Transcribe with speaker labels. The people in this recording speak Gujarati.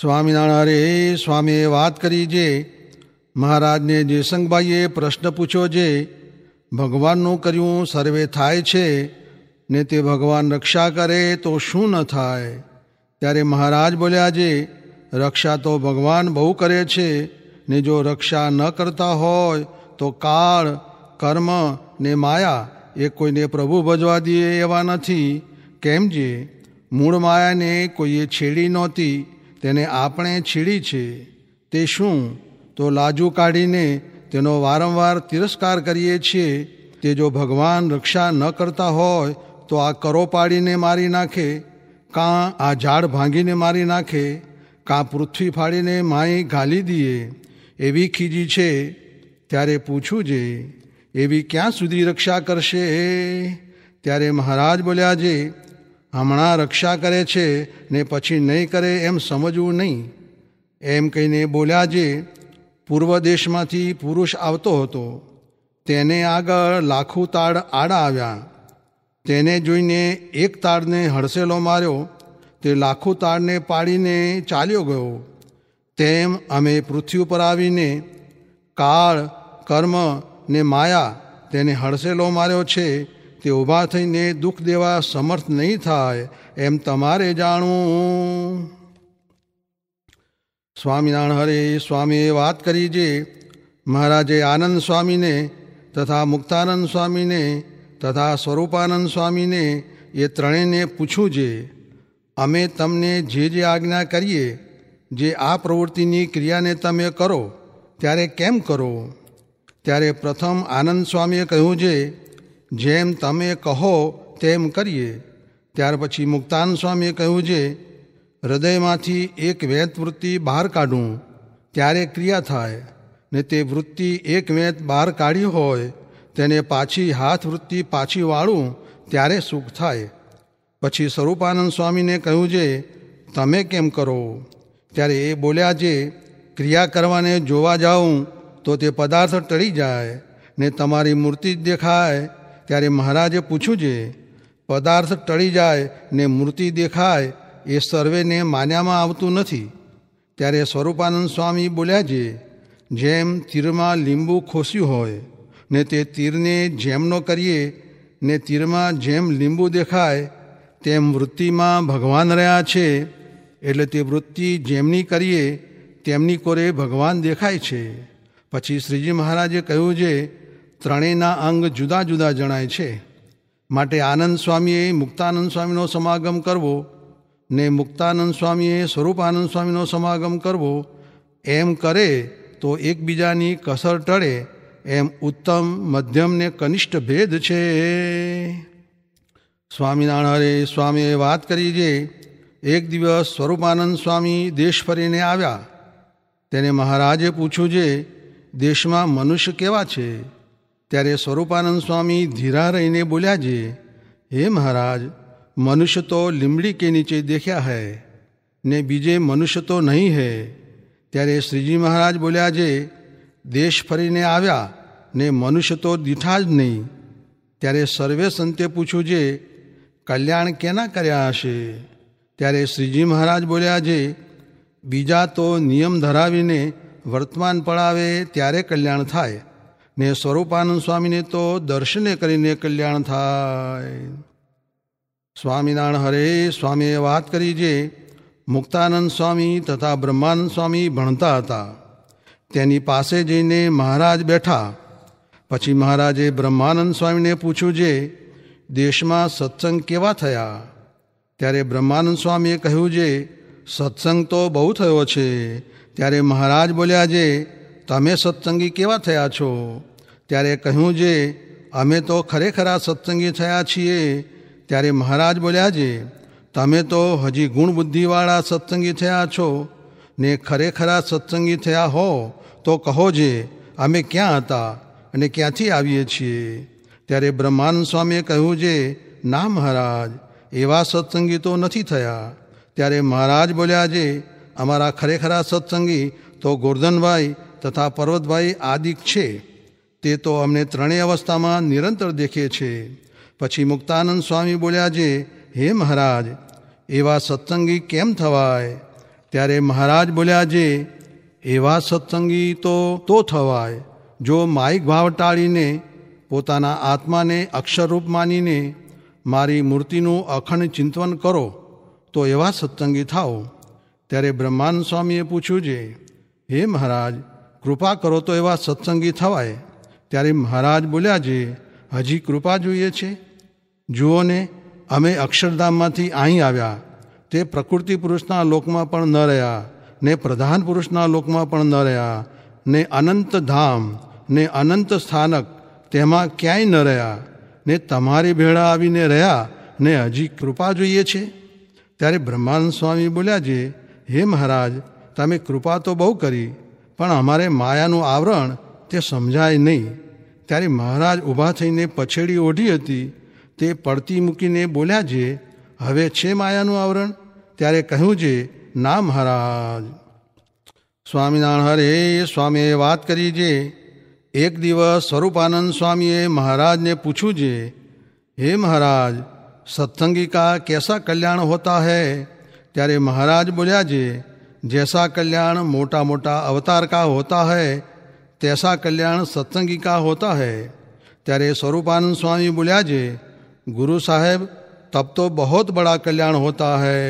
Speaker 1: સ્વામિનારાયણ હરે, સ્વામીએ વાત કરી જે, મહારાજને જયસંગભાઈએ પ્રશ્ન પૂછ્યો જે, ભગવાનનું કર્યું સર્વે થાય છે, ને તે ભગવાન રક્ષા કરે તો શું ન થાય? ત્યારે મહારાજ બોલ્યા જે, રક્ષા તો ભગવાન બહુ કરે છે, ને જો રક્ષા ન કરતા હોય તો કાળ, કર્મ ને માયા એ કોઈને પ્રભુ ભજવા દે એવા નથી. કેમ જે? મૂળ માયાને કોઈએ છેડી નહોતી તેને આપણે છીડી છે, તે શું? તો લાજુ કાઢીને તેનો વારંવાર તિરસ્કાર કરીએ છીએ, તે જો ભગવાન રક્ષા ન કરતા હોય, તો આ કરો પાડીને મારી નાખે, કાં આ ઝાડ ભાંગીને મારી નાખે, કાં પૃથ્વી ફાડીને માઈ ઘાલી દઈએ એવી ખીજી છે, ત્યારે પૂછું જે, એવી ક્યાં સુધી રક્ષા કરશે? ત્યારે મહારાજ બોલ્યા જે હમણાં રક્ષા કરે છે ને પછી નહીં કરે એમ સમજવું નહીં. એમ કહીને બોલ્યા જે પૂર્વ દેશમાંથી પુરુષ આવતો હતો, તેને આગળ લાખું તાળ આડા આવ્યા. તેને જોઈને એક તાળને હડસેલો માર્યો, તે લાખું તાળને પાડીને ચાલ્યો ગયો. તેમ અમે પૃથ્વી ઉપર આવીને કાળ, કર્મ ને માયા તેને હડસેલો માર્યો છે તે ઊભા થઈને દુઃખ દેવા સમર્થ નહીં થાય, એમ તમારે જાણવું. સ્વામિનારાયણ હરે સ્વામીએ વાત કરી જે મહારાજે આનંદ સ્વામીને તથા મુક્તાનંદ સ્વામીને તથા સ્વરૂપાનંદ સ્વામીને એ ત્રણેયને પૂછું છે અમે તમને જે જે આજ્ઞા કરીએ, જે આ પ્રવૃત્તિની ક્રિયાને તમે કરો, ત્યારે કેમ કરો? ત્યારે પ્રથમ આનંદ સ્વામીએ કહ્યું છે જેમ તમે કહો તેમ કરીએ. ત્યાર પછી મુક્તાન સ્વામીએ કહ્યું છે હૃદયમાંથી એક વેત વૃત્તિ બહાર કાઢું, ત્યારે ક્રિયા થાય. ને તે વૃત્તિ એક વેત બહાર કાઢી હોય, તેને પાછી હાથ વૃત્તિ પાછી વાળું, ત્યારે સુખ થાય. પછી સ્વરૂપાનંદ સ્વામીને કહ્યું છે તમે કેમ કરો? ત્યારે એ બોલ્યા છે ક્રિયા કરવાને જોવા જાઉં, તો તે પદાર્થ ટળી જાય, ને તમારી મૂર્તિ જ દેખાય ત્યારે મહારાજે પૂછ્યું છે પદાર્થ ટળી જાય ને મૂર્તિ દેખાય, એ સર્વેને માન્યામાં આવતું નથી. ત્યારે સ્વરૂપાનંદ સ્વામી બોલ્યા છે જેમ તીરમાં લીંબુ ખોસ્યું હોય, ને તે તીરને જેમનો કરીએ, ને તીરમાં જેમ લીંબુ દેખાય, તેમ વૃત્તિમાં ભગવાન રહ્યા છે, એટલે તે વૃત્તિ જેમની કરીએ, તેમની કોરે ભગવાન દેખાય છે. પછી શ્રીજી મહારાજે કહ્યું છે ત્રણેયના અંગ જુદા જુદા જણાય છે. માટે આનંદ સ્વામીએ મુક્તાનંદ સ્વામીનો સમાગમ કરવો ને મુક્તાનંદ સ્વામીએ સ્વરૂપાનંદ સ્વામીનો સમાગમ કરવો, એમ કરે તો એકબીજાની કસર ટળે, એમ ઉત્તમ મધ્યમ ને કનિષ્ઠ ભેદ છે. સ્વામિનારાયણ હરે સ્વામીએ વાત કરી જે એક દિવસ સ્વરૂપાનંદ સ્વામી દેશ ફરીને આવ્યા. તેને મહારાજે પૂછ્યું જે, દેશમાં મનુષ્ય કેવા છે? ત્યારે સ્વરૂપાનંદ સ્વામી ધીરા રહીને બોલ્યા છે, હે મહારાજ, મનુષ્ય તો લીમડી કે નીચે દેખ્યા હૈ ને બીજે મનુષ્ય તો નહીં હૈ. ત્યારે શ્રીજી મહારાજ બોલ્યા છે, દેશ ફરીને આવ્યા ને મનુષ્ય તો દીઠા જ નહીં. ત્યારે સર્વે સંતે પૂછ્યું છે, કલ્યાણ કેના કર્યા હશે? ત્યારે શ્રીજી મહારાજ બોલ્યા છે, બીજા તો નિયમ ધરાવીને વર્તમાન પડાવે ત્યારે કલ્યાણ થાય. ને સ્વરૂપાનંદ સ્વામીને તો દર્શને કરીને કલ્યાણ થાય. સ્વામિનારાયણ હરે સ્વામીએ વાત કરી જે મુક્તાનંદ સ્વામી તથા બ્રહ્માનંદ સ્વામી ભણતા હતા. તેની પાસે જઈને મહારાજ બેઠા. પછી મહારાજે બ્રહ્માનંદ સ્વામીને પૂછ્યું જે, દેશમાં સત્સંગ કેવા થયા? ત્યારે બ્રહ્માનંદ સ્વામીએ કહ્યું છે સત્સંગ તો બહુ થયો છે. ત્યારે મહારાજ બોલ્યા છે તમે સત્સંગી કેવા થયા છો? ત્યારે કહ્યું છે અમે તો ખરેખરા સત્સંગી થયા છીએ. ત્યારે મહારાજ બોલ્યા છે તમે તો હજી ગુણ બુદ્ધિવાળા સત્સંગી થયા છો ને ખરેખરા સત્સંગી થયા હો, તો કહો જે, અમે ક્યાં હતા અને ક્યાંથી આવીએ છીએ? ત્યારે બ્રહ્માનંદ સ્વામીએ કહ્યું છે ના મહારાજ, એવા સત્સંગી તો નથી થયા. ત્યારે મહારાજ બોલ્યા છે અમારા ખરેખરા સત્સંગી તો ગોરધનભાઈ તથા પર્વતભાઈ આદિક છે. તે તો અમને ત્રણેય અવસ્થામાં નિરંતર દેખે છે. પછી મુક્તાનંદ સ્વામી બોલ્યા છે હે મહારાજ, એવા સત્સંગી કેમ થવાય? ત્યારે મહારાજ બોલ્યા જે, એવા સત્સંગી તો તો થવાય. જો માઇક ભાવ ટાળીને, પોતાના આત્માને અક્ષરરૂપ માનીને, મારી મૂર્તિનું અખંડ ચિંતન કરો, તો એવા સત્સંગી થાઓ. ત્યારે બ્રહ્માનંદ સ્વામીએ પૂછ્યું છે હે મહારાજ, કૃપા કરો તો એવા સત્સંગી થવાય. ત્યારે મહારાજ બોલ્યા છે હજી કૃપા જોઈએ છે. જુઓ ને, અમે અક્ષરધામમાંથી અહીં આવ્યા. તે પ્રકૃતિ પુરુષના લોકમાં પણ ન રહ્યા, ને પ્રધાન પુરુષના લોકમાં પણ ન રહ્યા, ને અનંત ધામ, ને અનંત સ્થાનક તેમાં ક્યાંય ન રહ્યા, ને તમારી ભેળા આવીને રહ્યા, ને હજી કૃપા જોઈએ છે. ત્યારે બ્રહ્માનંદ સ્વામી બોલ્યા છે હે મહારાજ, તમે કૃપા તો બહુ કરી, પણ અમારે માયાનું આવરણ તે સમજાય નહીં. ત્યારે મહારાજ ઊભા થઈને પછેડી ઓઢી હતી. તે પડતી મૂકીને બોલ્યા, જે, હવે છે માયાનું આવરણ? ત્યારે કહ્યું, જે, ના મહારાજ. સ્વામિનારાયણ હરે, સ્વામીએ વાત કરી, જે. એક દિવસ સ્વરૂપાનંદ સ્વામીએ મહારાજને પૂછ્યું, જે. હે મહારાજ, સત્સંગીકા કેસા કલ્યાણ હોતા હૈ? ત્યારે મહારાજ બોલ્યા, જે, જૈસા કલ્યાણ મોટા મોટા અવતાર કા હોતા હૈ તૈસા કલ્યાણ સત્સંગી કા હોતા હૈ? ત્યારે સ્વરૂપાનંદ સ્વામી બોલ્યા છે, ગુરુ સાહેબ, તબ તો બહુ બડા કલ્યાણ હોતા હૈ.